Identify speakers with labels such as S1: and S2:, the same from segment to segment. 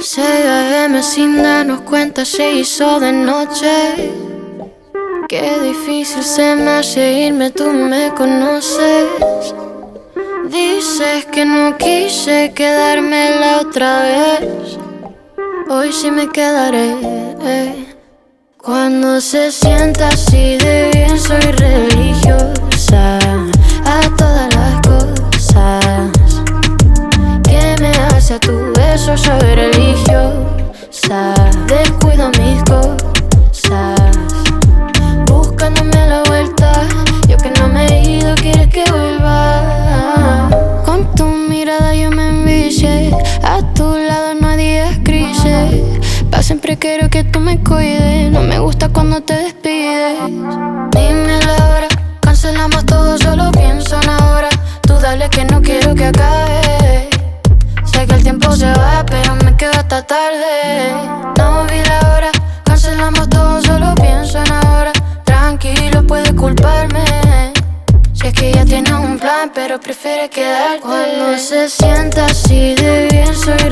S1: 6 sin darnos cuenta se hizo de noche. Qué difícil se me hace irme, tú me conoces. Dices que no quise quedarme la otra vez. Hoy sí me quedaré. Cuando se sienta así de bien, soy religiosa a todas las cosas que me hace a tu beso, soy religiosa. Descuido mis cosas, buscándome la vuelta. Yo que no me he ido, quieres que vuelva. Con tu mirada yo me envicié, a tu lado no hay días grises. Pa' siempre quiero que tú me cuides, gusta cuando te despides. Dime la hora, cancelamos todo, solo pienso en ahora. Tú dale que no quiero que acabe. Sé que el tiempo se va, pero me quedo hasta tarde. No vi la hora, cancelamos todo, solo pienso en ahora. Tranquilo, puedes culparme. Si es que ya tiene un plan, pero prefiere quedar Cuando se sienta así de bien, soy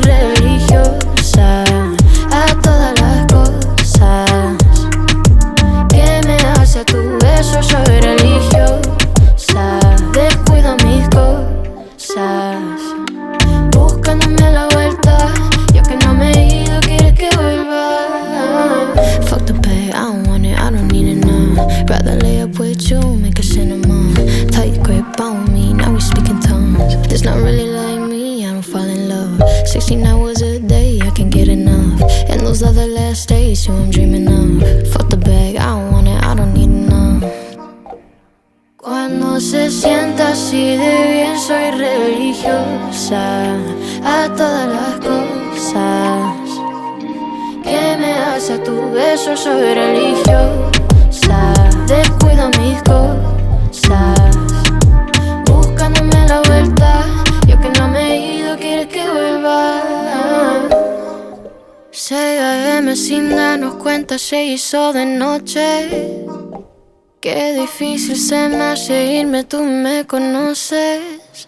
S1: hours a day, I can get enough. And those are the last days, you I'm dreaming of. Fuck the bag, I don't want it, I don't need now. Cuando se sienta así de bien, soy religiosa a todas las cosas que me hace tu beso, soy religiosa. Sin darnos cuenta se hizo de noche. Qué difícil se me hace irme, tú me conoces.